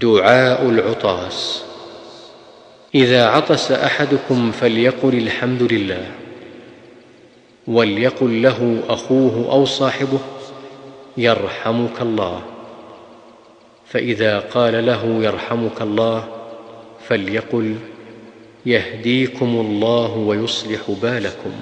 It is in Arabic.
دعاء العطاس. إذا عطس أحدكم فليقل الحمد لله وليقل له أخوه أو صاحبه يرحمك الله. فإذا قال له يرحمك الله فليقل يهديكم الله ويصلح بالكم.